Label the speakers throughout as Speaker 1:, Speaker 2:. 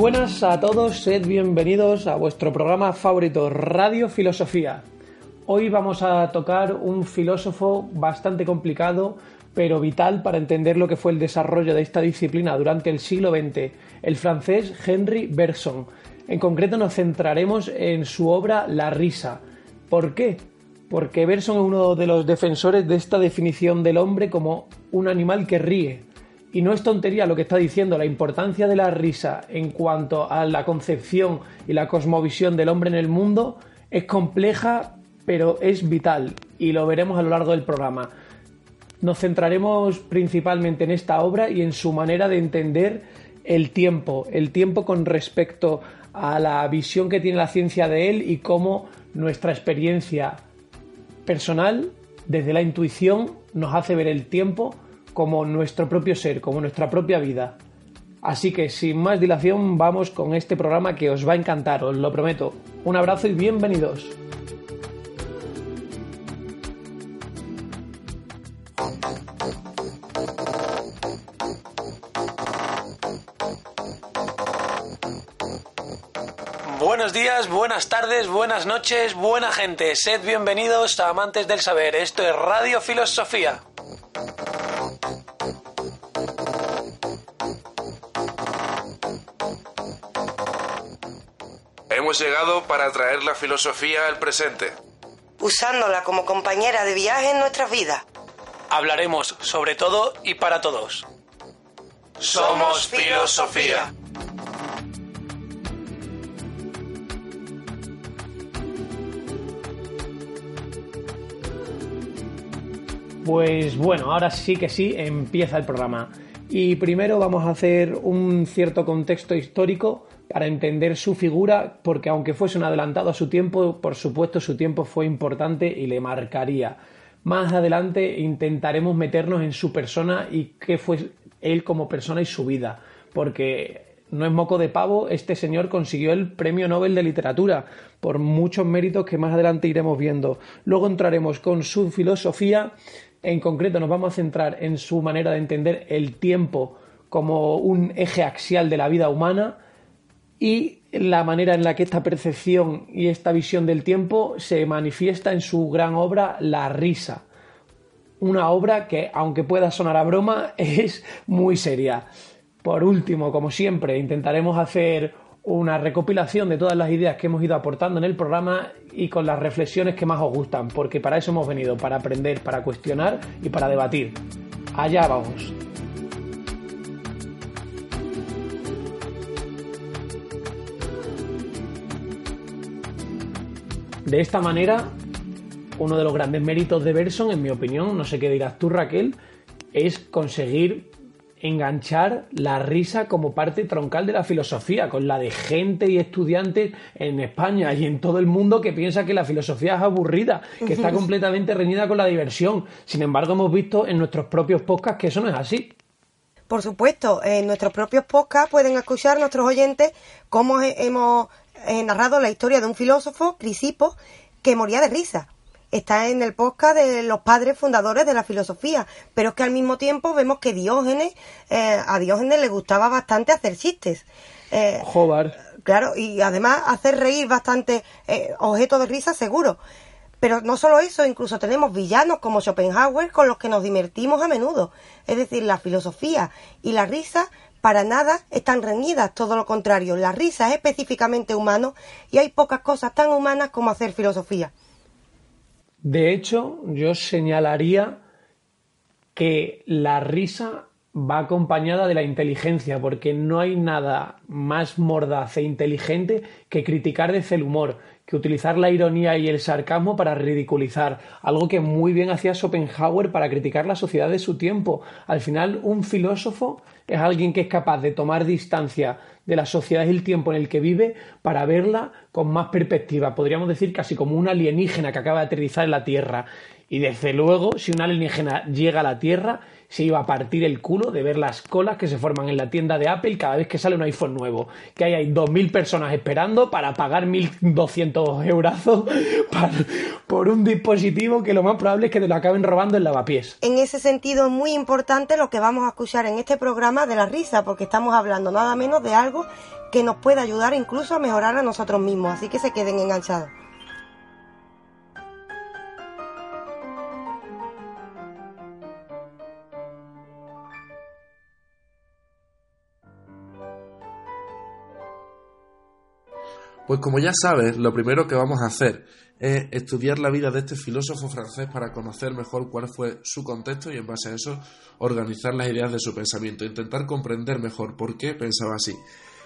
Speaker 1: buenas a todos, sed bienvenidos a vuestro programa favorito, Radio Filosofía. Hoy vamos a tocar un filósofo bastante complicado, pero vital para entender lo que fue el desarrollo de esta disciplina durante el siglo XX, el francés Henry Bergson. En concreto nos centraremos en su obra La risa. ¿Por qué? Porque Bergson es uno de los defensores de esta definición del hombre como un animal que ríe, y no es tontería lo que está diciendo, la importancia de la risa en cuanto a la concepción y la cosmovisión del hombre en el mundo es compleja, pero es vital y lo veremos a lo largo del programa. Nos centraremos principalmente en esta obra y en su manera de entender el tiempo, el tiempo con respecto a la visión que tiene la ciencia de él y cómo nuestra experiencia personal, desde la intuición, nos hace ver el tiempo como nuestro propio ser, como nuestra propia vida. Así que sin más dilación vamos con este programa que os va a encantar, os lo prometo. Un abrazo y bienvenidos. Buenos días, buenas tardes, buenas noches, buena gente. Sed bienvenidos a Amantes del Saber. Esto es Radio Filosofía.
Speaker 2: Hemos llegado para traer la filosofía al presente.
Speaker 3: Usándola como compañera de viaje en nuestras vidas.
Speaker 1: Hablaremos sobre todo y para todos.
Speaker 2: Somos filosofía.
Speaker 1: Pues bueno, ahora sí que sí, empieza el programa. Y primero vamos a hacer un cierto contexto histórico para entender su figura, porque aunque fuese un adelantado a su tiempo, por supuesto su tiempo fue importante y le marcaría. Más adelante intentaremos meternos en su persona y qué fue él como persona y su vida, porque no es moco de pavo, este señor consiguió el Premio Nobel de Literatura por muchos méritos que más adelante iremos viendo. Luego entraremos con su filosofía, en concreto nos vamos a centrar en su manera de entender el tiempo como un eje axial de la vida humana y la manera en la que esta percepción y esta visión del tiempo se manifiesta en su gran obra La risa. Una obra que, aunque pueda sonar a broma, es muy seria. Por último, como siempre, intentaremos hacer una recopilación de todas las ideas que hemos ido aportando en el programa y con las reflexiones que más os gustan, porque para eso hemos venido, para aprender, para cuestionar y para debatir. Allá vamos. De esta manera, uno de los grandes méritos de Berson, en mi opinión, no sé qué dirás tú Raquel, es conseguir enganchar la risa como parte troncal de la filosofía, con la de gente y estudiantes en España y en todo el mundo que piensa que la filosofía es aburrida, que está completamente reñida con la diversión. Sin embargo, hemos visto en nuestros propios podcasts que eso no es así.
Speaker 3: Por supuesto, en nuestros propios podcasts pueden escuchar nuestros oyentes cómo hemos eh, narrado la historia de un filósofo, Crisipo, que moría de risa está en el podcast de los padres fundadores de la filosofía, pero es que al mismo tiempo vemos que Diógenes, eh, a Diógenes le gustaba bastante hacer chistes.
Speaker 1: Eh,
Speaker 3: Claro, y además hacer reír bastante eh, objeto de risa seguro. Pero no solo eso, incluso tenemos villanos como Schopenhauer con los que nos divertimos a menudo. Es decir, la filosofía y la risa para nada están reñidas, todo lo contrario. La risa es específicamente humano y hay pocas cosas tan humanas como hacer filosofía.
Speaker 1: De hecho, yo señalaría que la risa va acompañada de la inteligencia, porque no hay nada más mordaz e inteligente que criticar desde el humor, que utilizar la ironía y el sarcasmo para ridiculizar, algo que muy bien hacía Schopenhauer para criticar la sociedad de su tiempo. Al final, un filósofo es alguien que es capaz de tomar distancia de la sociedad y el tiempo en el que vive para verla con más perspectiva. Podríamos decir casi como un alienígena que acaba de aterrizar en la Tierra. Y desde luego, si un alienígena llega a la Tierra, se iba a partir el culo de ver las colas que se forman en la tienda de Apple cada vez que sale un iPhone nuevo. Que hay, hay 2.000 personas esperando para pagar 1.200 euros por un dispositivo que lo más probable es que te lo acaben robando en lavapiés.
Speaker 3: En ese sentido es muy importante lo que vamos a escuchar en este programa de la risa, porque estamos hablando nada menos de algo que nos puede ayudar incluso a mejorar a nosotros mismos, así que se queden enganchados.
Speaker 4: Pues como ya sabes, lo primero que vamos a hacer es estudiar la vida de este filósofo francés para conocer mejor cuál fue su contexto y en base a eso organizar las ideas de su pensamiento, intentar comprender mejor por qué pensaba así.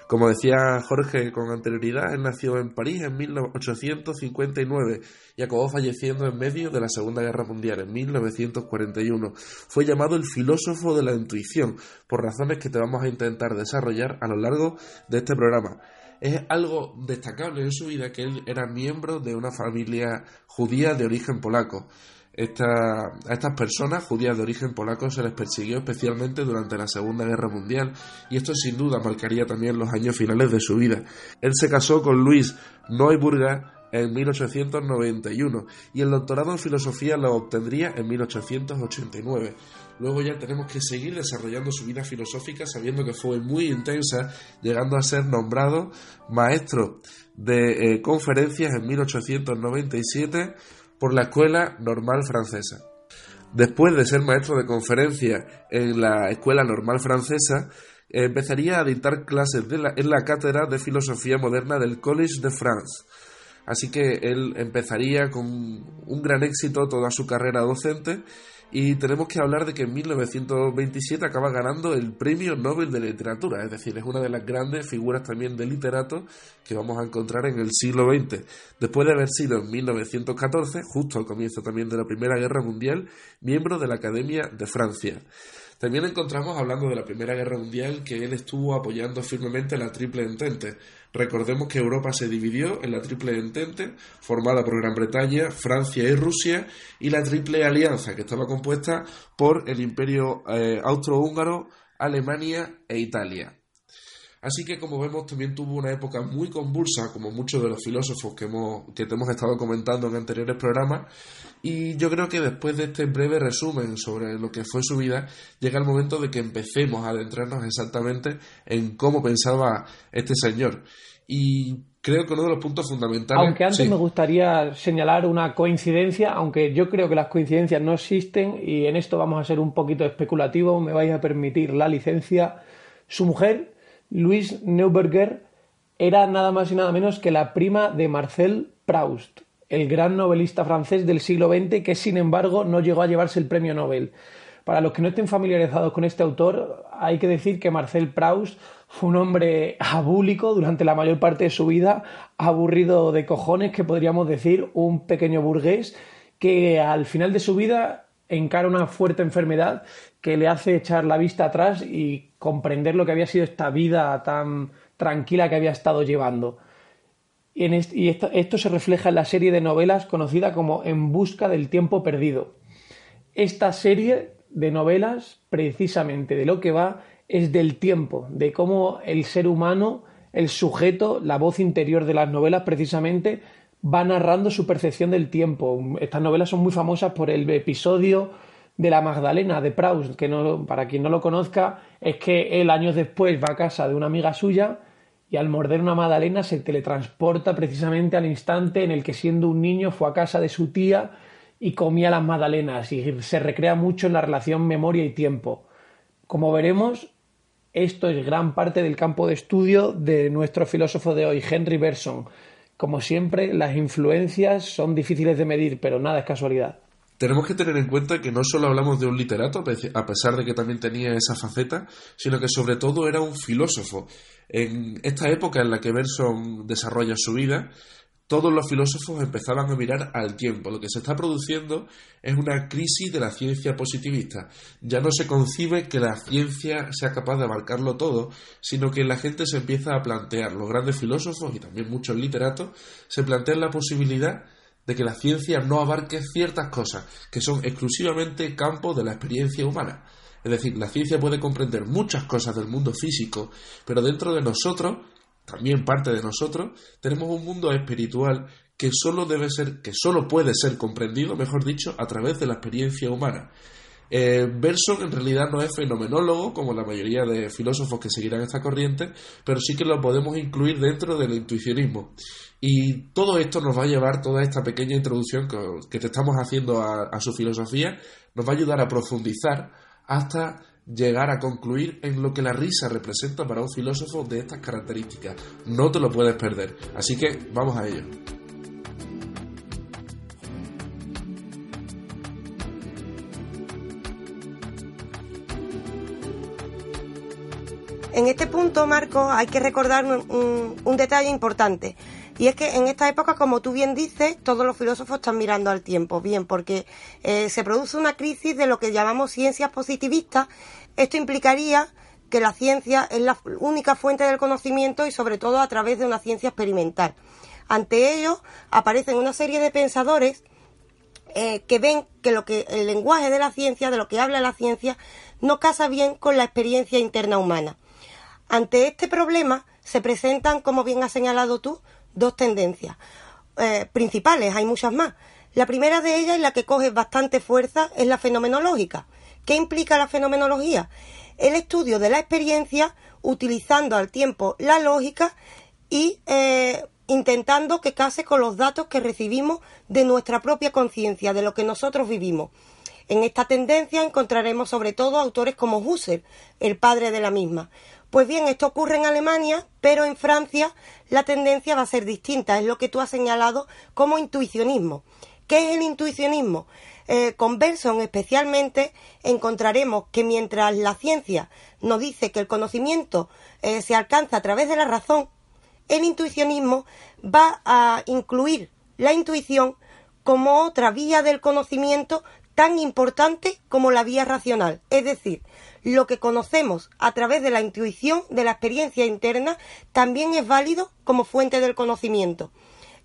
Speaker 4: Como decía Jorge con anterioridad, él nació en París en 1859 y acabó falleciendo en medio de la Segunda Guerra Mundial en 1941. Fue llamado el filósofo de la intuición por razones que te vamos a intentar desarrollar a lo largo de este programa es algo destacable en su vida que él era miembro de una familia judía de origen polaco. a estas personas judías de origen polaco se les persiguió especialmente durante la Segunda Guerra Mundial y esto sin duda marcaría también los años finales de su vida. Él se casó con Luis Neuburger en 1891 y el doctorado en filosofía lo obtendría en 1889. Luego ya tenemos que seguir desarrollando su vida filosófica sabiendo que fue muy intensa, llegando a ser nombrado maestro de eh, conferencias en 1897 por la Escuela Normal Francesa. Después de ser maestro de conferencias en la Escuela Normal Francesa, empezaría a dictar clases en la cátedra de filosofía moderna del College de France Así que él empezaría con un gran éxito toda su carrera docente y tenemos que hablar de que en 1927 acaba ganando el Premio Nobel de Literatura, es decir, es una de las grandes figuras también de literato que vamos a encontrar en el siglo XX, después de haber sido en 1914, justo al comienzo también de la Primera Guerra Mundial, miembro de la Academia de Francia. También encontramos, hablando de la Primera Guerra Mundial, que él estuvo apoyando firmemente la Triple Entente. Recordemos que Europa se dividió en la Triple Entente, formada por Gran Bretaña, Francia y Rusia, y la Triple Alianza, que estaba compuesta por el Imperio eh, Austrohúngaro, Alemania e Italia. Así que, como vemos, también tuvo una época muy convulsa, como muchos de los filósofos que, hemos, que te hemos estado comentando en anteriores programas. Y yo creo que después de este breve resumen sobre lo que fue su vida, llega el momento de que empecemos a adentrarnos exactamente en cómo pensaba este señor. Y creo que uno de los puntos fundamentales.
Speaker 1: Aunque antes me gustaría señalar una coincidencia, aunque yo creo que las coincidencias no existen, y en esto vamos a ser un poquito especulativo, me vais a permitir la licencia. Su mujer Louise Neuberger era nada más y nada menos que la prima de Marcel Proust, el gran novelista francés del siglo XX que sin embargo no llegó a llevarse el premio Nobel. Para los que no estén familiarizados con este autor, hay que decir que Marcel Proust fue un hombre abúlico durante la mayor parte de su vida, aburrido de cojones, que podríamos decir, un pequeño burgués que al final de su vida encara una fuerte enfermedad que le hace echar la vista atrás y comprender lo que había sido esta vida tan tranquila que había estado llevando. Y, esto, se refleja en la serie de novelas conocida como En busca del tiempo perdido. Esta serie de novelas, precisamente de lo que va, es del tiempo, de cómo el ser humano, el sujeto, la voz interior de las novelas, precisamente, va narrando su percepción del tiempo. Estas novelas son muy famosas por el episodio de la Magdalena de Proust, que no, para quien no lo conozca, es que él años después va a casa de una amiga suya y al morder una magdalena se teletransporta precisamente al instante en el que siendo un niño fue a casa de su tía y comía las magdalenas y se recrea mucho en la relación memoria y tiempo. Como veremos, esto es gran parte del campo de estudio de nuestro filósofo de hoy, Henry Bergson. Como siempre, las influencias son difíciles de medir, pero nada es casualidad
Speaker 4: tenemos que tener en cuenta que no solo hablamos de un literato, a pesar de que también tenía esa faceta, sino que sobre todo era un filósofo. En esta época en la que Berson desarrolla su vida, todos los filósofos empezaban a mirar al tiempo. Lo que se está produciendo es una crisis de la ciencia positivista. Ya no se concibe que la ciencia sea capaz de abarcarlo todo, sino que la gente se empieza a plantear, los grandes filósofos y también muchos literatos, se plantean la posibilidad de que la ciencia no abarque ciertas cosas que son exclusivamente campo de la experiencia humana. Es decir, la ciencia puede comprender muchas cosas del mundo físico, pero dentro de nosotros, también parte de nosotros, tenemos un mundo espiritual que solo debe ser, que solo puede ser comprendido, mejor dicho, a través de la experiencia humana. Eh, en realidad no es fenomenólogo, como la mayoría de filósofos que seguirán esta corriente, pero sí que lo podemos incluir dentro del intuicionismo. Y todo esto nos va a llevar, toda esta pequeña introducción que, te estamos haciendo a su filosofía, nos va a ayudar a profundizar hasta llegar a concluir en lo que la risa representa para un filósofo de estas características. No te lo puedes perder. Así que vamos a ello.
Speaker 3: En este punto, Marco, hay que recordar un, detalle importante. Y es que en esta época, como tú bien dices, todos los filósofos están mirando al tiempo. Bien, porque eh, se produce una crisis de lo que llamamos ciencias positivistas. Esto implicaría que la ciencia es la única fuente del conocimiento y sobre todo a través de una ciencia experimental. Ante ello aparecen una serie de pensadores eh, que ven que lo que el lenguaje de la ciencia, de lo que habla la ciencia, no casa bien con la experiencia interna humana. Ante este problema se presentan, como bien has señalado tú, dos tendencias eh, principales, hay muchas más. La primera de ellas, y la que coge bastante fuerza, es la fenomenológica. ¿Qué implica la fenomenología? El estudio de la experiencia utilizando al tiempo la lógica y eh, intentando que case con los datos que recibimos de nuestra propia conciencia, de lo que nosotros vivimos. En esta tendencia encontraremos sobre todo autores como Husserl, el padre de la misma. Pues bien, esto ocurre en Alemania, pero en Francia la tendencia va a ser distinta, es lo que tú has señalado como intuicionismo. ¿Qué es el intuicionismo? Eh, con Berson especialmente encontraremos que mientras la ciencia nos dice que el conocimiento eh, se alcanza a través de la razón, el intuicionismo va a incluir la intuición como otra vía del conocimiento tan importante como la vía racional. Es decir, lo que conocemos a través de la intuición, de la experiencia interna, también es válido como fuente del conocimiento.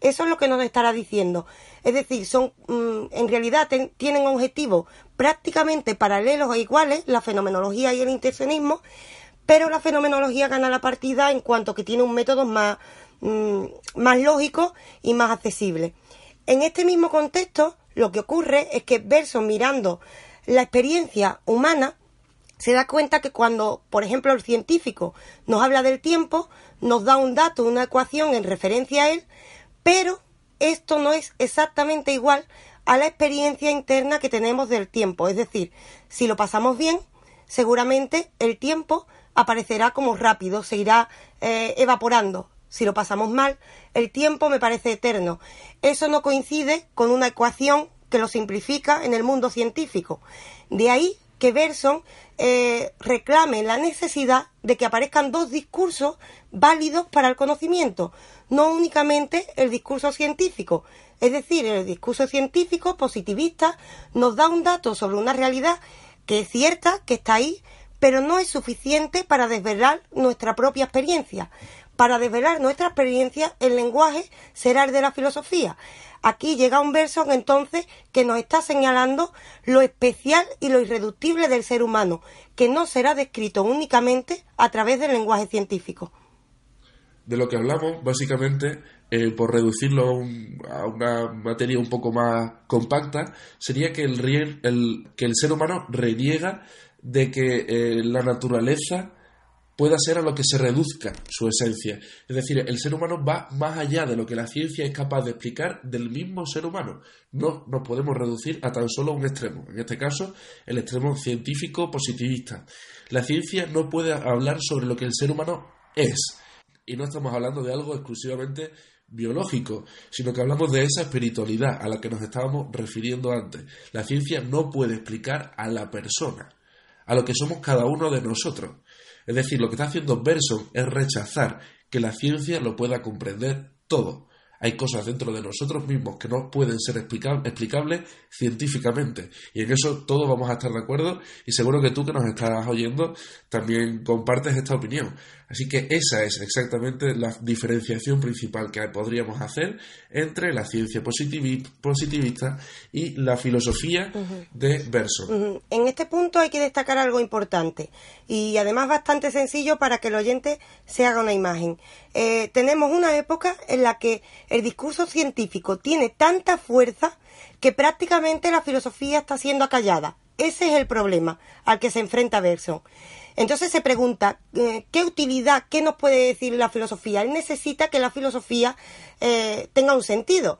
Speaker 3: Eso es lo que nos estará diciendo. Es decir, son, mm, en realidad tienen objetivos prácticamente paralelos e iguales, la fenomenología y el intencionismo, pero la fenomenología gana la partida en cuanto que tiene un método más, mm, más lógico y más accesible. En este mismo contexto, lo que ocurre es que Berson, mirando la experiencia humana, se da cuenta que cuando, por ejemplo, el científico nos habla del tiempo, nos da un dato, una ecuación en referencia a él, pero esto no es exactamente igual a la experiencia interna que tenemos del tiempo. Es decir, si lo pasamos bien, seguramente el tiempo aparecerá como rápido, se irá eh, evaporando. Si lo pasamos mal, el tiempo me parece eterno. Eso no coincide con una ecuación que lo simplifica en el mundo científico. De ahí que Berson eh, reclame la necesidad de que aparezcan dos discursos válidos para el conocimiento, no únicamente el discurso científico. Es decir, el discurso científico positivista nos da un dato sobre una realidad que es cierta, que está ahí, pero no es suficiente para desvelar nuestra propia experiencia. Para desvelar nuestra experiencia, el lenguaje será el de la filosofía. Aquí llega un verso entonces que nos está señalando lo especial y lo irreductible del ser humano, que no será descrito únicamente a través del lenguaje científico.
Speaker 4: De lo que hablamos, básicamente, eh, por reducirlo a, una materia un poco más compacta, sería que el, el, que el ser humano reniega de que eh, la naturaleza pueda ser a lo que se reduzca su esencia. Es decir, el ser humano va más allá de lo que la ciencia es capaz de explicar del mismo ser humano. No nos podemos reducir a tan solo un extremo, en este caso el extremo científico positivista. La ciencia no puede hablar sobre lo que el ser humano es. Y no estamos hablando de algo exclusivamente biológico, sino que hablamos de esa espiritualidad a la que nos estábamos refiriendo antes. La ciencia no puede explicar a la persona, a lo que somos cada uno de nosotros. Es decir, lo que está haciendo Berson es rechazar que la ciencia lo pueda comprender todo. Hay cosas dentro de nosotros mismos que no pueden ser explicables científicamente. Y en eso todos vamos a estar de acuerdo y seguro que tú que nos estás oyendo también compartes esta opinión. Así que esa es exactamente la diferenciación principal que podríamos hacer entre la ciencia positivista y la filosofía de Berson.
Speaker 3: En este punto hay que destacar algo importante y además bastante sencillo para que el oyente se haga una imagen. Eh, tenemos una época en la que el discurso científico tiene tanta fuerza que prácticamente la filosofía está siendo acallada Ese es el problema al que se enfrenta Berson. Entonces se pregunta, eh, ¿qué utilidad, qué nos puede decir la filosofía? Él necesita que la filosofía eh, tenga un sentido.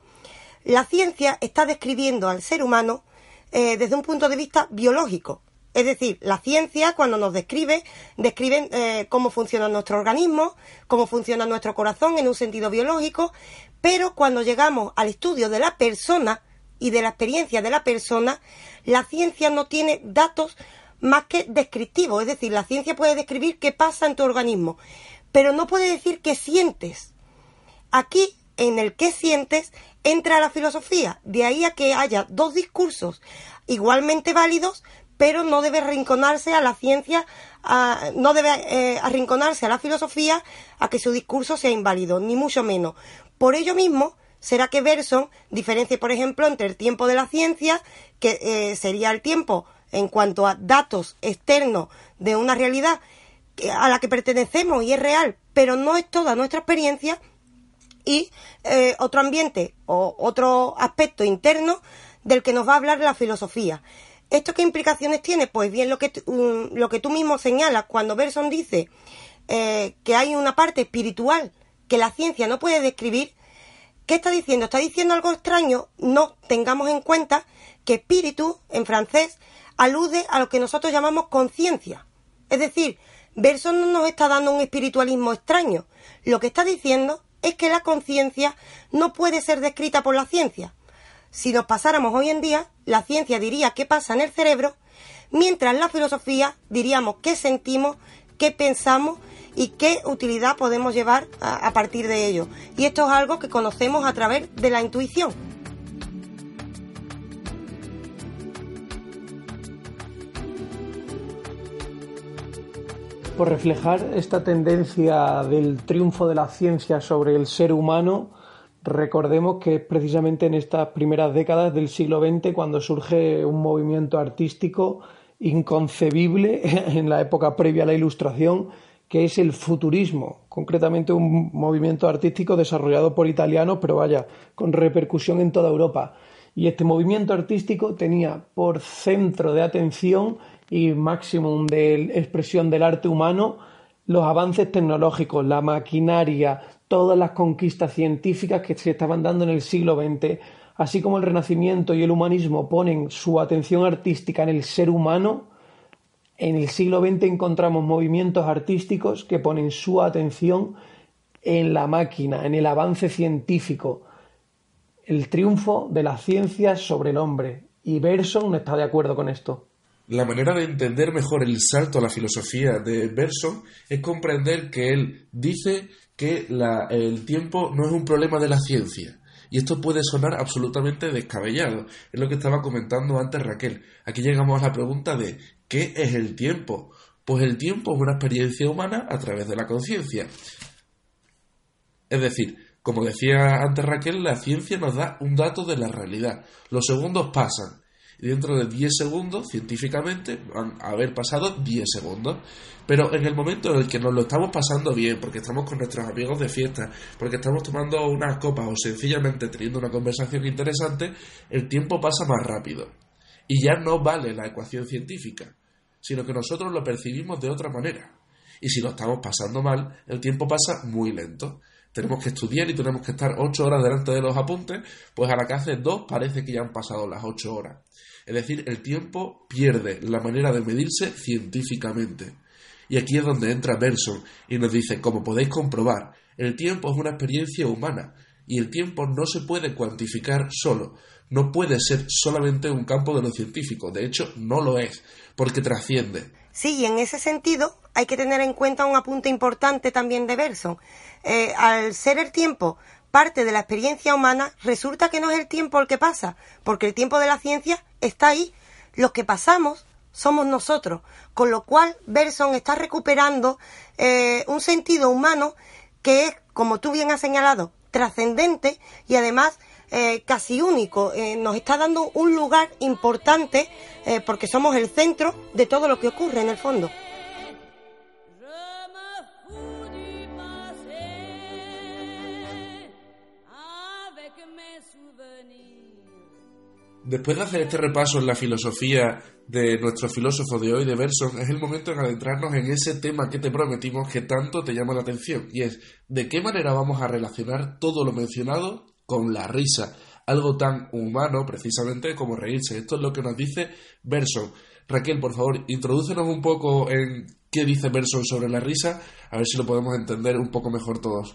Speaker 3: La ciencia está describiendo al ser humano eh, desde un punto de vista biológico. Es decir, la ciencia cuando nos describe, describe cómo funciona nuestro organismo, cómo funciona nuestro corazón en un sentido biológico, pero cuando llegamos al estudio de la persona y de la experiencia de la persona, la ciencia no tiene datos más que descriptivo, es decir, la ciencia puede describir qué pasa en tu organismo, pero no puede decir qué sientes. Aquí, en el qué sientes, entra la filosofía, de ahí a que haya dos discursos igualmente válidos, pero no debe arrinconarse a la ciencia, no debe eh, arrinconarse a la filosofía a que su discurso sea inválido, ni mucho menos. Por ello mismo, será que Berson diferencia, por ejemplo, entre el tiempo de la ciencia, que eh, sería el tiempo en cuanto a datos externos de una realidad a la que pertenecemos y es real, pero no es toda nuestra experiencia, y eh, otro ambiente o otro aspecto interno del que nos va a hablar la filosofía. ¿Esto qué implicaciones tiene? Pues bien, lo que, lo que tú mismo señalas cuando Berson dice eh, que hay una parte espiritual que la ciencia no puede describir, ¿qué está diciendo? ¿Está diciendo algo extraño? No, tengamos en cuenta que espíritu en francés alude a lo que nosotros llamamos conciencia. Es decir, Berson no nos está dando un espiritualismo extraño. Lo que está diciendo es que la conciencia no puede ser descrita por la ciencia. Si nos pasáramos hoy en día, la ciencia diría qué pasa en el cerebro, mientras la filosofía diríamos qué sentimos, qué pensamos y qué utilidad podemos llevar a, a partir de ello. Y esto es algo que conocemos a través de la intuición.
Speaker 1: Por reflejar esta tendencia del triunfo de la ciencia sobre el ser humano, recordemos que es precisamente en estas primeras décadas del siglo XX cuando surge un movimiento artístico inconcebible en la época previa a la Ilustración, que es el futurismo, concretamente un movimiento artístico desarrollado por italianos, pero vaya, con repercusión en toda Europa. Y este movimiento artístico tenía por centro de atención y máximo de expresión del arte humano, los avances tecnológicos, la maquinaria, todas las conquistas científicas que se estaban dando en el siglo XX, así como el Renacimiento y el humanismo ponen su atención artística en el ser humano, en el siglo XX encontramos movimientos artísticos que ponen su atención en la máquina, en el avance científico, el triunfo de la ciencia sobre el hombre. Y Berson no está de acuerdo con esto.
Speaker 4: La manera de entender mejor el salto a la filosofía de Berson es comprender que él dice que el tiempo no es un problema de la ciencia. Y esto puede sonar absolutamente descabellado. Es lo que estaba comentando antes Raquel. Aquí llegamos a la pregunta de ¿qué es el tiempo? Pues el tiempo es una experiencia humana a través de la conciencia. Es decir, como decía antes Raquel, la ciencia nos da un dato de la realidad. Los segundos pasan y dentro de 10 segundos, científicamente, van a haber pasado 10 segundos. Pero en el momento en el que nos lo estamos pasando bien, porque estamos con nuestros amigos de fiesta, porque estamos tomando unas copas o sencillamente teniendo una conversación interesante, el tiempo pasa más rápido. Y ya no vale la ecuación científica, sino que nosotros lo percibimos de otra manera. Y si lo estamos pasando mal, el tiempo pasa muy lento tenemos que estudiar y tenemos que estar ocho horas delante de los apuntes, pues a la que hace dos parece que ya han pasado las ocho horas. Es decir, el tiempo pierde la manera de medirse científicamente. Y aquí es donde entra Berson y nos dice, como podéis comprobar, el tiempo es una experiencia humana y el tiempo no se puede cuantificar solo, no puede ser solamente un campo de lo científico, de hecho no lo es, porque trasciende.
Speaker 3: Sí, y en ese sentido hay que tener en cuenta un apunte importante también de Berson. Eh, al ser el tiempo parte de la experiencia humana, resulta que no es el tiempo el que pasa, porque el tiempo de la ciencia está ahí. Los que pasamos somos nosotros, con lo cual Berson está recuperando eh, un sentido humano que es, como tú bien has señalado, trascendente y además eh, casi único. Eh, nos está dando un lugar importante porque somos el centro de todo lo que ocurre en el fondo.
Speaker 4: Después de hacer este repaso en la filosofía de nuestro filósofo de hoy, de Berson, es el momento de adentrarnos en ese tema que te prometimos que tanto te llama la atención, y es de qué manera vamos a relacionar todo lo mencionado con la risa, algo tan humano precisamente como reírse. Esto es lo que nos dice Berson. Raquel, por favor, introdúcenos un poco en qué dice Berson sobre la risa, a ver si lo podemos entender un poco mejor todos.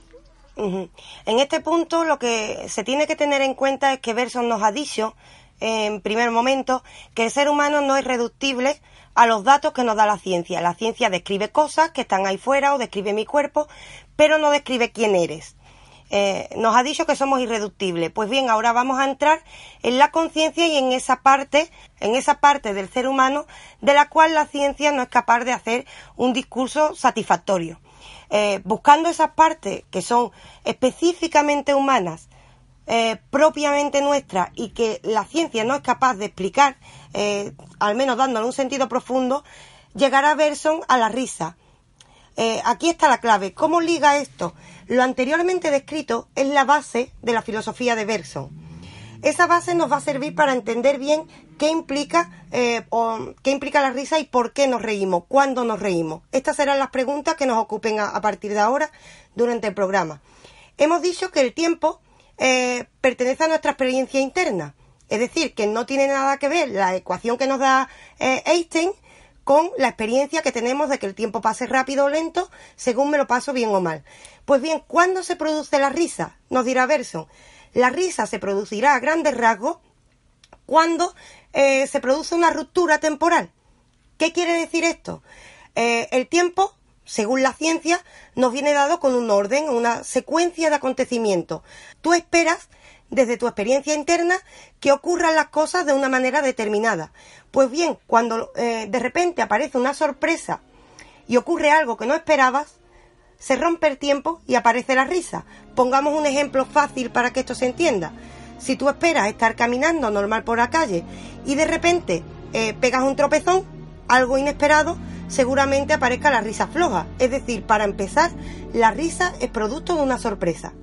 Speaker 3: En este punto lo que se tiene que tener en cuenta es que Berson nos ha dicho en primer momento que el ser humano no es reductible a los datos que nos da la ciencia. La ciencia describe cosas que están ahí fuera o describe mi cuerpo, pero no describe quién eres. Eh, nos ha dicho que somos irreductibles. Pues bien, ahora vamos a entrar en la conciencia y en esa parte, en esa parte del ser humano de la cual la ciencia no es capaz de hacer un discurso satisfactorio. Eh, buscando esas partes que son específicamente humanas, eh, propiamente nuestras y que la ciencia no es capaz de explicar, eh, al menos dándole un sentido profundo, llegará Berson a la risa. aquí está la clave. ¿Cómo liga esto? Lo anteriormente descrito es la base de la filosofía de Berson. Esa base nos va a servir para entender bien qué implica, eh, qué implica la risa y por qué nos reímos, cuándo nos reímos. Estas serán las preguntas que nos ocupen a, partir de ahora durante el programa. Hemos dicho que el tiempo eh, pertenece a nuestra experiencia interna, es decir, que no tiene nada que ver la ecuación que nos da eh, Einstein con la experiencia que tenemos de que el tiempo pase rápido o lento según me lo paso bien o mal. Pues bien, ¿cuándo se produce la risa? Nos dirá Berson. La risa se producirá a grandes rasgos cuando eh, se produce una ruptura temporal. ¿Qué quiere decir esto? Eh, el tiempo, según la ciencia, nos viene dado con un orden, una secuencia de acontecimientos. Tú esperas, desde tu experiencia interna, que ocurran las cosas de una manera determinada. Pues bien, cuando eh, de repente aparece una sorpresa y ocurre algo que no esperabas, se rompe el tiempo y aparece la risa. Pongamos un ejemplo fácil para que esto se entienda. Si tú esperas estar caminando normal por la calle y de repente eh, pegas un tropezón, algo inesperado, seguramente aparezca la risa floja. Es decir, para empezar, la risa es producto de una sorpresa.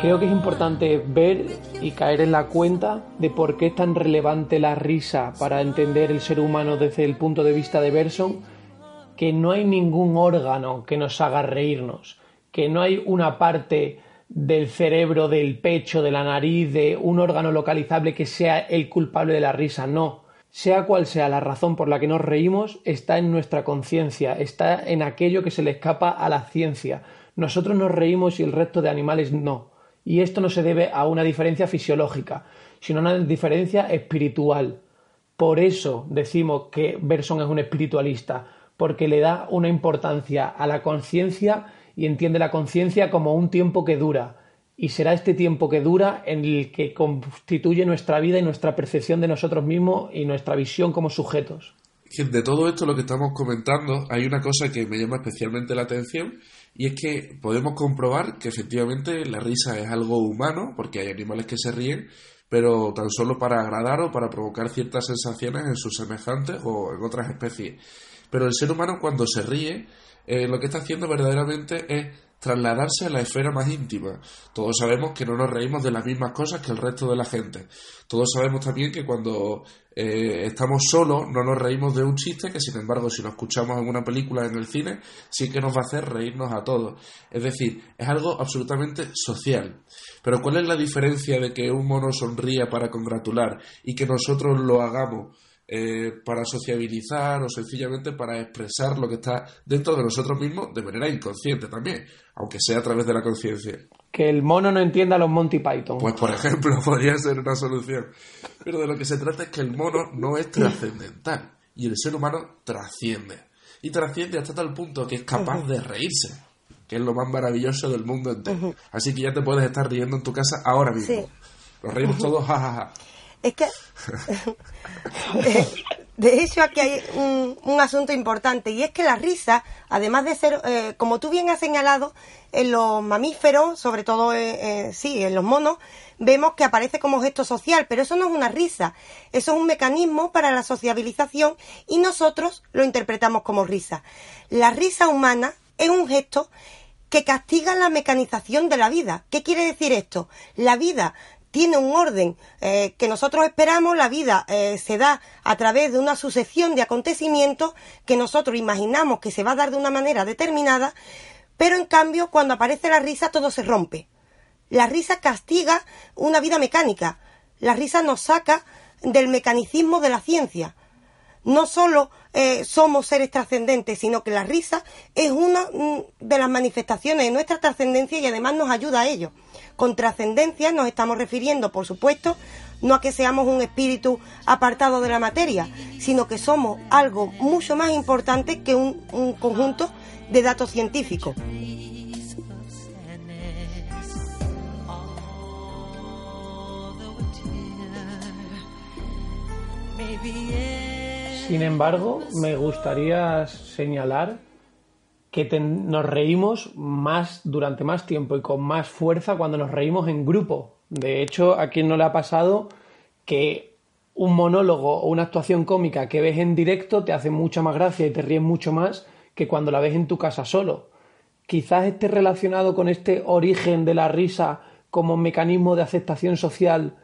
Speaker 1: Creo que es importante ver y caer en la cuenta de por qué es tan relevante la risa para entender el ser humano desde el punto de vista de Berson, que no hay ningún órgano que nos haga reírnos, que no hay una parte del cerebro, del pecho, de la nariz, de un órgano localizable que sea el culpable de la risa, no. Sea cual sea la razón por la que nos reímos, está en nuestra conciencia, está en aquello que se le escapa a la ciencia. Nosotros nos reímos y el resto de animales no. Y esto no se debe a una diferencia fisiológica, sino a una diferencia espiritual. Por eso decimos que Berson es un espiritualista, porque le da una importancia a la conciencia y entiende la conciencia como un tiempo que dura. Y será este tiempo que dura en el que constituye nuestra vida y nuestra percepción de nosotros mismos y nuestra visión como sujetos.
Speaker 4: De todo esto lo que estamos comentando, hay una cosa que me llama especialmente la atención y es que podemos comprobar que efectivamente la risa es algo humano, porque hay animales que se ríen, pero tan solo para agradar o para provocar ciertas sensaciones en sus semejantes o en otras especies. Pero el ser humano cuando se ríe, eh, lo que está haciendo verdaderamente es trasladarse a la esfera más íntima. Todos sabemos que no nos reímos de las mismas cosas que el resto de la gente. Todos sabemos también que cuando eh, estamos solos no nos reímos de un chiste que sin embargo si lo escuchamos en una película en el cine sí que nos va a hacer reírnos a todos. Es decir, es algo absolutamente social. Pero ¿cuál es la diferencia de que un mono sonría para congratular y que nosotros lo hagamos eh, para sociabilizar o sencillamente para expresar lo que está dentro de nosotros mismos de manera inconsciente también, aunque sea a través de la conciencia.
Speaker 1: Que el mono no entienda los Monty Python.
Speaker 4: Pues por ejemplo, podría ser una solución. Pero de lo que se trata es que el mono no es trascendental y el ser humano trasciende. Y trasciende hasta tal punto que es capaz de reírse, que es lo más maravilloso del mundo entero. Así que ya te puedes estar riendo en tu casa ahora mismo. Nos reímos todos, jajaja.
Speaker 3: Es que De hecho, aquí hay un, asunto importante y es que la risa, además de ser, eh, como tú bien has señalado, en los mamíferos, sobre todo, eh, sí, en los monos, vemos que aparece como gesto social, pero eso no es una risa, eso es un mecanismo para la sociabilización y nosotros lo interpretamos como risa. La risa humana es un gesto que castiga la mecanización de la vida. ¿Qué quiere decir esto? La vida tiene un orden eh, que nosotros esperamos, la vida eh, se da a través de una sucesión de acontecimientos que nosotros imaginamos que se va a dar de una manera determinada, pero en cambio cuando aparece la risa todo se rompe. La risa castiga una vida mecánica. La risa nos saca del mecanicismo de la ciencia. No solo eh, somos seres trascendentes, sino que la risa es una mm, de las manifestaciones de nuestra trascendencia y además nos ayuda a ello. Con trascendencia nos estamos refiriendo, por supuesto, no a que seamos un espíritu apartado de la materia, sino que somos algo mucho más importante que un conjunto de datos científicos.
Speaker 1: Sin embargo, me gustaría señalar que nos reímos más durante más tiempo y con más fuerza cuando nos reímos en grupo. De hecho, a quien no le ha pasado que un monólogo o una actuación cómica que ves en directo te hace mucha más gracia y te ríes mucho más que cuando la ves en tu casa solo. Quizás esté relacionado con este origen de la risa como mecanismo de aceptación social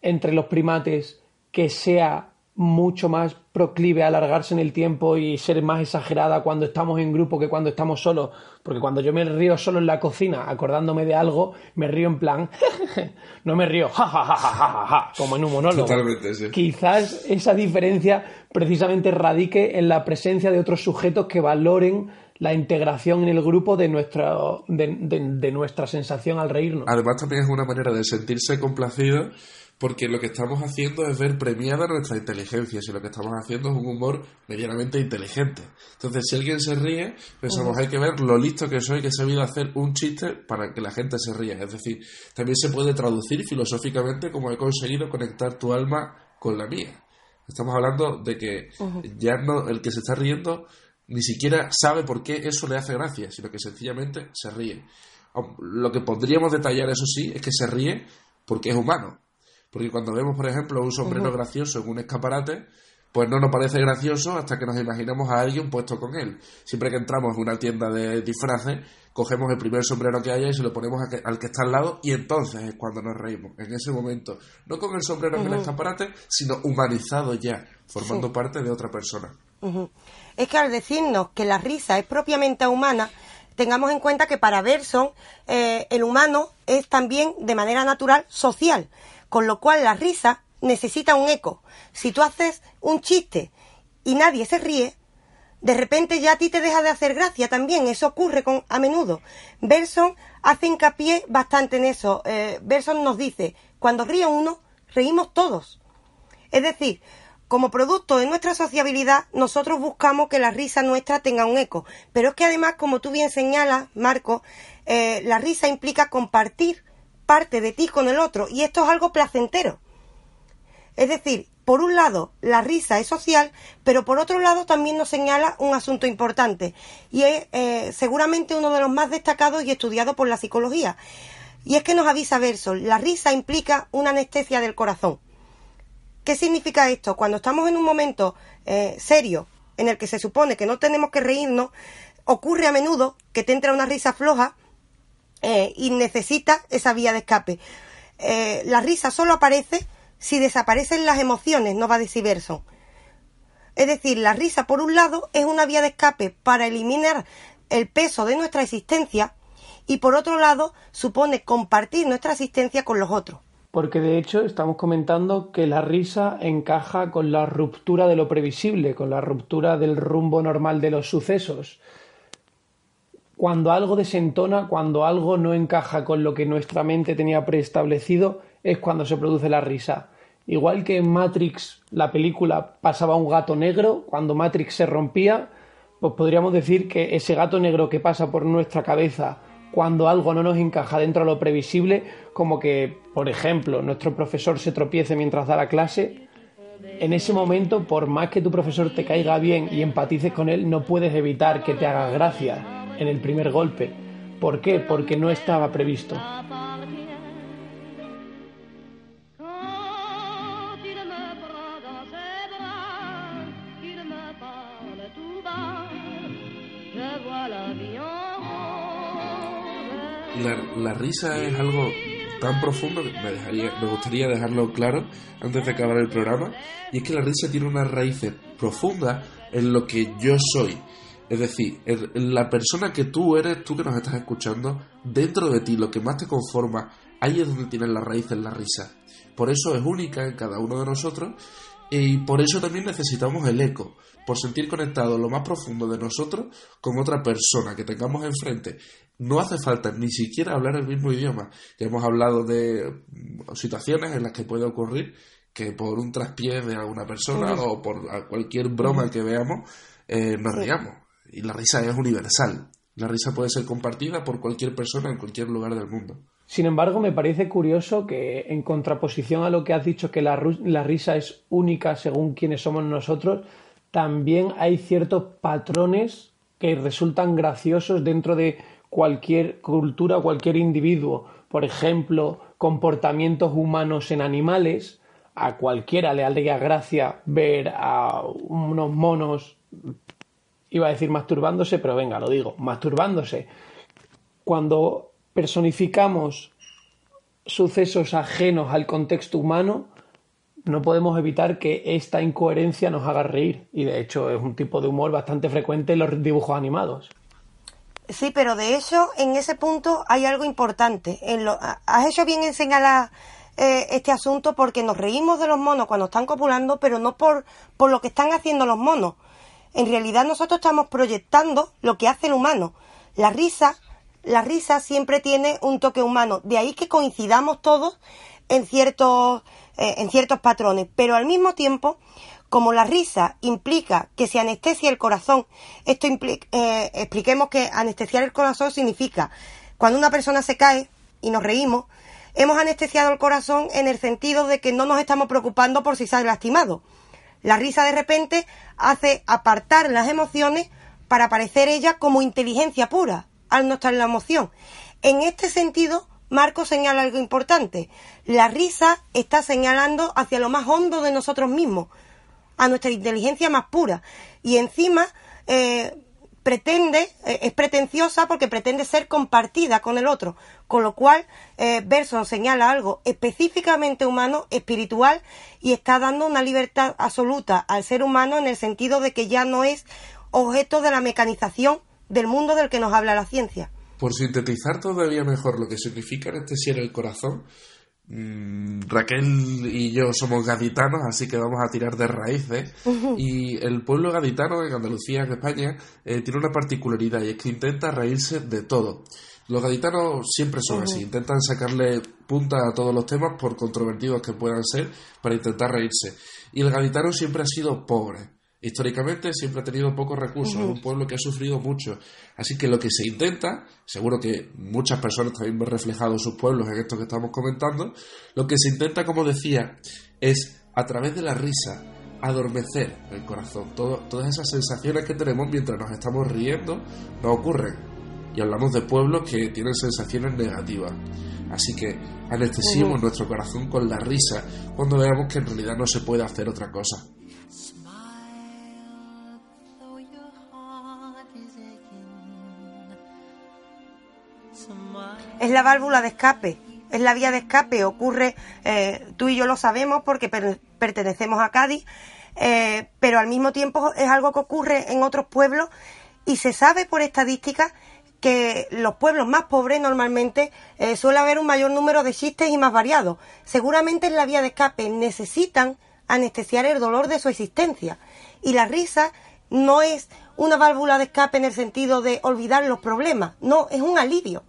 Speaker 1: entre los primates que sea mucho más proclive a alargarse en el tiempo y ser más exagerada cuando estamos en grupo que cuando estamos solos. Porque cuando yo me río solo en la cocina, acordándome de algo, me río en plan, no me río, ja, ja, ja, ja, ja, como en un monólogo.
Speaker 4: Totalmente, sí.
Speaker 1: Quizás esa diferencia precisamente radique en la presencia de otros sujetos que valoren la integración en el grupo de nuestra, de, de nuestra sensación al reírnos.
Speaker 4: Además, también es una manera de sentirse complacido porque lo que estamos haciendo es ver premiada nuestra inteligencia, si lo que estamos haciendo es un humor medianamente inteligente. Entonces, si alguien se ríe, pensamos, hay que ver lo listo que soy, que he sabido hacer un chiste para que la gente se ría. Es decir, también se puede traducir filosóficamente como he conseguido conectar tu alma con la mía. Estamos hablando de que ya no, el que se está riendo ni siquiera sabe por qué eso le hace gracia, sino que sencillamente se ríe. Lo que podríamos detallar, eso sí, es que se ríe porque es humano porque cuando vemos, por ejemplo, un sombrero gracioso en un escaparate, pues no nos parece gracioso hasta que nos imaginamos a alguien puesto con él. Siempre que entramos en una tienda de disfraces, cogemos el primer sombrero que haya y se lo ponemos al que está al lado y entonces es cuando nos reímos, en ese momento. No con el sombrero en el escaparate, sino humanizado ya, formando parte de otra persona.
Speaker 3: Es que al decirnos que la risa es propiamente humana, tengamos en cuenta que para Berson eh, el humano es también de manera natural social con lo cual la risa necesita un eco. Si tú haces un chiste y nadie se ríe, de repente ya a ti te deja de hacer gracia también. Eso ocurre con, a menudo. Berson hace hincapié bastante en eso. Eh, Berson nos dice, cuando ríe uno, reímos todos. Es decir, como producto de nuestra sociabilidad, nosotros buscamos que la risa nuestra tenga un eco. Pero es que además, como tú bien señalas, Marco, eh, la risa implica compartir parte de ti con el otro y esto es algo placentero. Es decir, por un lado, la risa es social, pero por otro lado también nos señala un asunto importante y es eh, seguramente uno de los más destacados y estudiados por la psicología. Y es que nos avisa Verso, la risa implica una anestesia del corazón. ¿Qué significa esto? Cuando estamos en un momento eh, serio en el que se supone que no tenemos que reírnos, ocurre a menudo que te entra una risa floja eh, y necesita esa vía de escape. Eh, la risa solo aparece si desaparecen las emociones, no va a decir verso. Es decir, la risa, por un lado, es una vía de escape para eliminar el peso de nuestra existencia y por otro lado supone compartir nuestra existencia con los otros.
Speaker 1: Porque de hecho estamos comentando que la risa encaja con la ruptura de lo previsible, con la ruptura del rumbo normal de los sucesos cuando algo desentona, cuando algo no encaja con lo que nuestra mente tenía preestablecido, es cuando se produce la risa. Igual que en Matrix, la película, pasaba un gato negro, cuando Matrix se rompía, pues podríamos decir que ese gato negro que pasa por nuestra cabeza cuando algo no nos encaja dentro de lo previsible, como que, por ejemplo, nuestro profesor se tropiece mientras da la clase, en ese momento, por más que tu profesor te caiga bien y empatices con él, no puedes evitar que te haga gracia en el primer golpe. ¿Por qué? Porque no estaba previsto.
Speaker 4: La, la risa es algo tan profundo que me, dejaría, me gustaría dejarlo claro antes de acabar el programa, y es que la risa tiene una raíz profunda en lo que yo soy. Es decir, en la persona que tú eres, tú que nos estás escuchando, dentro de ti, lo que más te conforma, ahí es donde tiene la raíz en la risa. Por eso es única en cada uno de nosotros y por eso también necesitamos el eco, por sentir conectado lo más profundo de nosotros con otra persona que tengamos enfrente. No hace falta ni siquiera hablar el mismo idioma. Ya hemos hablado de situaciones en las que puede ocurrir que por un traspié de alguna persona o por cualquier broma que veamos eh, nos riamos. Y la risa es universal. La risa puede ser compartida por cualquier persona en cualquier lugar del mundo.
Speaker 1: Sin embargo, me parece curioso que, en contraposición a lo que has dicho, que la, risa es única según quienes somos nosotros, también hay ciertos patrones que resultan graciosos dentro de cualquier cultura cualquier individuo. Por ejemplo, comportamientos humanos en animales. A cualquiera le haría gracia ver a unos monos, iba a decir masturbándose, pero venga, lo digo, masturbándose. Cuando personificamos sucesos ajenos al contexto humano, no podemos evitar que esta incoherencia nos haga reír. Y de hecho es un tipo de humor bastante frecuente en los dibujos animados.
Speaker 3: Sí, pero de hecho en ese punto hay algo importante. En lo, has hecho bien en señalar eh, este asunto porque nos reímos de los monos cuando están copulando, pero no por, por lo que están haciendo los monos. En realidad nosotros estamos proyectando lo que hace el humano. La risa la risa siempre tiene un toque humano. De ahí que coincidamos todos en ciertos, eh, en ciertos patrones. Pero al mismo tiempo, como la risa implica que se anestesia el corazón, esto implica, eh, expliquemos que anestesiar el corazón significa cuando una persona se cae y nos reímos, hemos anestesiado el corazón en el sentido de que no nos estamos preocupando por si se ha lastimado. La risa de repente hace apartar las emociones para aparecer ella como inteligencia pura, al no estar en la emoción. En este sentido, Marco señala algo importante. La risa está señalando hacia lo más hondo de nosotros mismos, a nuestra inteligencia más pura. Y encima eh, pretende, eh, es pretenciosa porque pretende ser compartida con el otro. Con lo cual, eh, Berson señala algo específicamente humano, espiritual, y está dando una libertad absoluta al ser humano en el sentido de que ya no es objeto de la mecanización del mundo del que nos habla la ciencia.
Speaker 4: Por sintetizar todavía mejor lo que significa anestesiar el corazón, mm, Raquel y yo somos gaditanos, así que vamos a tirar de raíces. Y el pueblo gaditano en Andalucía, en España, eh, tiene una particularidad y es que intenta reírse de todo. Los gaditanos siempre son así, intentan sacarle punta a todos los temas, por controvertidos que puedan ser, para intentar reírse. Y el gaditano siempre ha sido pobre históricamente siempre ha tenido pocos recursos, es un pueblo que ha sufrido mucho. Así que lo que se intenta, seguro que muchas personas también han reflejado sus pueblos en esto que estamos comentando, lo que se intenta, como decía, es a través de la risa adormecer el corazón. todas esas sensaciones que tenemos mientras nos estamos riendo no ocurren. Y hablamos de pueblos que tienen sensaciones negativas. Así que anestesiemos nuestro corazón con la risa cuando veamos que en realidad no se puede hacer otra cosa.
Speaker 3: Es la válvula de escape, es la vía de escape. Ocurre, eh, tú y yo lo sabemos porque pertenecemos a Cádiz, eh, pero al mismo tiempo es algo que ocurre en otros pueblos y se sabe por estadística que los pueblos más pobres normalmente eh, suele haber un mayor número de chistes y más variados. Seguramente en la vía de escape necesitan anestesiar el dolor de su existencia. Y la risa no es una válvula de escape en el sentido de olvidar los problemas, no, es un alivio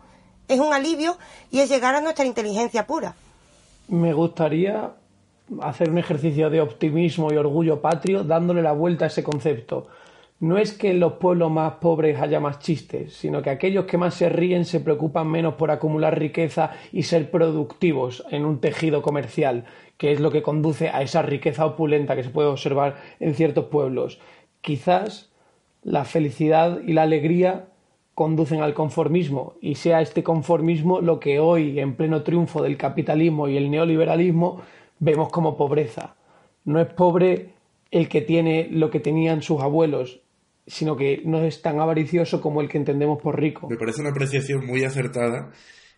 Speaker 3: es un alivio y es llegar a nuestra inteligencia pura.
Speaker 1: Me gustaría hacer un ejercicio de optimismo y orgullo patrio dándole la vuelta a ese concepto. No es que en los pueblos más pobres haya más chistes, sino que aquellos que más se ríen se preocupan menos por acumular riqueza y ser productivos en un tejido comercial, que es lo que conduce a esa riqueza opulenta que se puede observar en ciertos pueblos. Quizás la felicidad y la alegría conducen al conformismo y sea este conformismo lo que hoy, en pleno triunfo del capitalismo y el neoliberalismo, vemos como pobreza. No es pobre el que tiene lo que tenían sus abuelos, sino que no es tan avaricioso como el que entendemos por rico.
Speaker 4: Me parece una apreciación muy acertada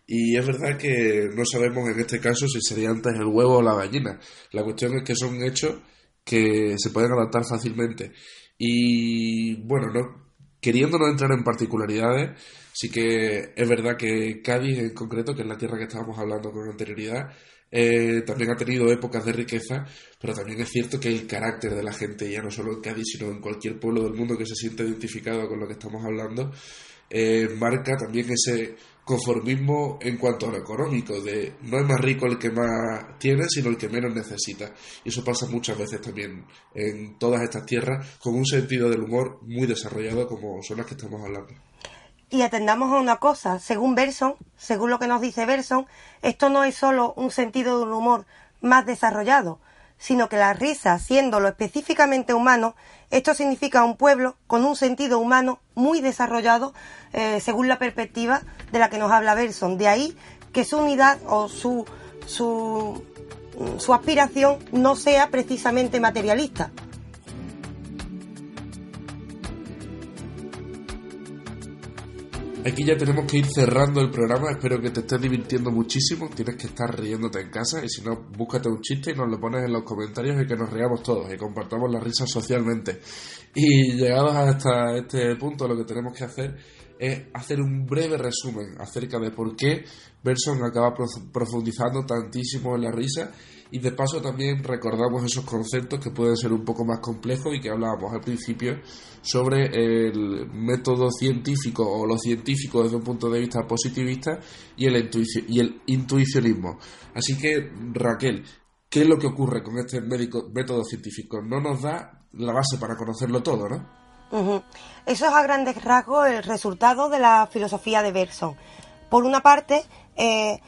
Speaker 4: y es verdad que no sabemos en este caso si sería antes el huevo o la gallina. La cuestión es que son hechos que se pueden adaptar fácilmente. Y bueno, no queriendo no entrar en particularidades, sí que es verdad que Cádiz en concreto, que es la tierra que estábamos hablando con anterioridad, eh, también ha tenido épocas de riqueza, pero también es cierto que el carácter de la gente, ya no solo en Cádiz, sino en cualquier pueblo del mundo que se siente identificado con lo que estamos hablando, eh, marca también ese conformismo en cuanto a lo económico, de no es más rico el que más tiene, sino el que menos necesita. Y eso pasa muchas veces también en todas estas tierras, con un sentido del humor muy desarrollado como son las que estamos hablando.
Speaker 3: Y atendamos a una cosa, según Berson, según lo que nos dice Berson, esto no es solo un sentido del humor más desarrollado, sino que la risa, siendo lo específicamente humano, esto significa un pueblo con un sentido humano muy desarrollado eh, según la perspectiva de la que nos habla Berson. De ahí que su unidad o su, su, su aspiración no sea precisamente materialista.
Speaker 4: Aquí ya tenemos que ir cerrando el programa. Espero que te estés divirtiendo muchísimo. Tienes que estar riéndote en casa y si no, búscate un chiste y nos lo pones en los comentarios y que nos riamos todos y compartamos la risa socialmente. Y llegados hasta este punto, lo que tenemos que hacer es hacer un breve resumen acerca de por qué Berson acaba profundizando tantísimo en la risa y de paso también recordamos esos conceptos que pueden ser un poco más complejos y que hablábamos al principio sobre el método científico o lo científico desde un punto de vista positivista y el, y el intuicionismo. Así que Raquel, ¿qué es lo que ocurre con este método científico? No nos da la base para conocerlo todo, ¿no?
Speaker 3: Eso es a grandes rasgos el resultado de la filosofía de Bergson. Por una parte, eh,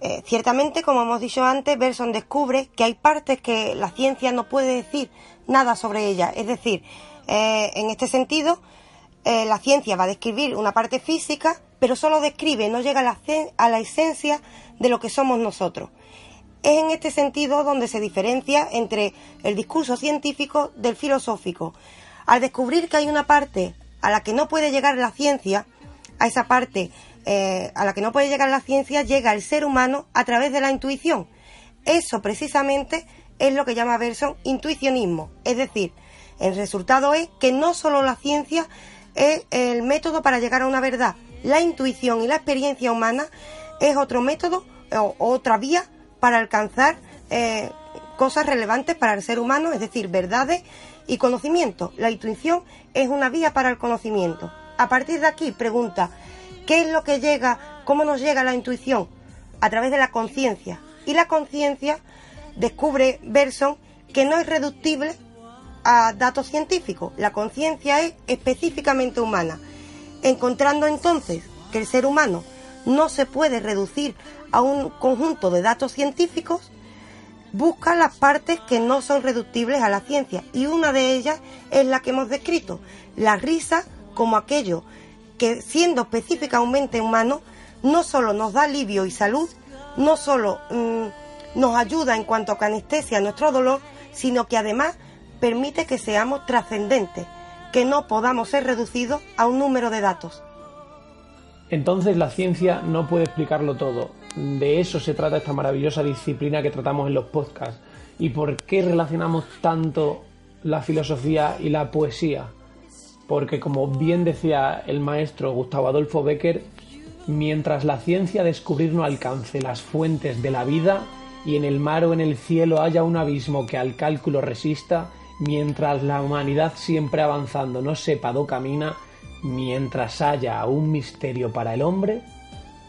Speaker 3: eh, ciertamente, como hemos dicho antes, Berson descubre que hay partes que la ciencia no puede decir nada sobre ellas. Es decir, eh, en este sentido, eh, la ciencia va a describir una parte física, pero solo describe, no llega a la, a la esencia de lo que somos nosotros. Es en este sentido donde se diferencia entre el discurso científico del filosófico. Al descubrir que hay una parte a la que no puede llegar la ciencia, a esa parte eh, a la que no puede llegar la ciencia, llega el ser humano a través de la intuición. Eso precisamente es lo que llama Berson intuicionismo. Es decir, el resultado es que no solo la ciencia es el método para llegar a una verdad, la intuición y la experiencia humana es otro método o otra vía para alcanzar eh, cosas relevantes para el ser humano, es decir, verdades y conocimiento. La intuición es una vía para el conocimiento. A partir de aquí, pregunta, ¿Qué es lo que llega? ¿Cómo nos llega la intuición? A través de la conciencia. Y la conciencia, descubre Berson, que no es reductible a datos científicos. La conciencia es específicamente humana. Encontrando entonces que el ser humano no se puede reducir a un conjunto de datos científicos, busca las partes que no son reductibles a la ciencia. Y una de ellas es la que hemos descrito, la risa como aquello que siendo específicamente humano, no solo nos da alivio y salud, no solo mm, nos ayuda en cuanto a que anestesia nuestro dolor, sino que además permite que seamos trascendentes, que no podamos ser reducidos a un número de datos.
Speaker 1: Entonces la ciencia no puede explicarlo todo. De eso se trata esta maravillosa disciplina que tratamos en los podcasts. ¿Y por qué relacionamos tanto la filosofía y la poesía? Porque como bien decía el maestro Gustavo Adolfo Becker, mientras la ciencia descubrir no alcance las fuentes de la vida y en el mar o en el cielo haya un abismo que al cálculo resista, mientras la humanidad siempre avanzando no sepa do camina, mientras haya un misterio para el hombre,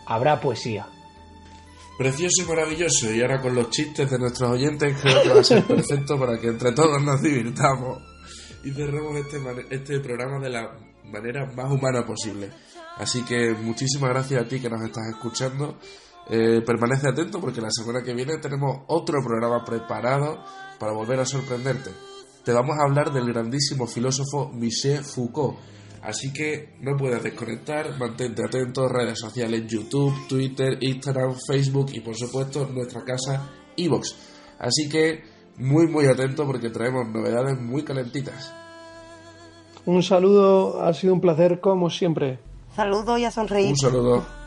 Speaker 1: habrá poesía.
Speaker 4: Precioso y maravilloso. Y ahora con los chistes de nuestros oyentes creo que va a ser perfecto para que entre todos nos divirtamos y cerremos este, este programa de la manera más humana posible. Así que muchísimas gracias a ti que nos estás escuchando. Eh, permanece atento porque la semana que viene tenemos otro programa preparado para volver a sorprenderte. Te vamos a hablar del grandísimo filósofo Michel Foucault. Así que no puedes desconectar, mantente atento, redes sociales, YouTube, Twitter, Instagram, Facebook y por supuesto nuestra casa Evox. Así que muy muy atento porque traemos novedades muy calentitas.
Speaker 1: Un saludo, ha sido un placer como siempre.
Speaker 3: Saludos y a sonreír.
Speaker 4: Un saludo.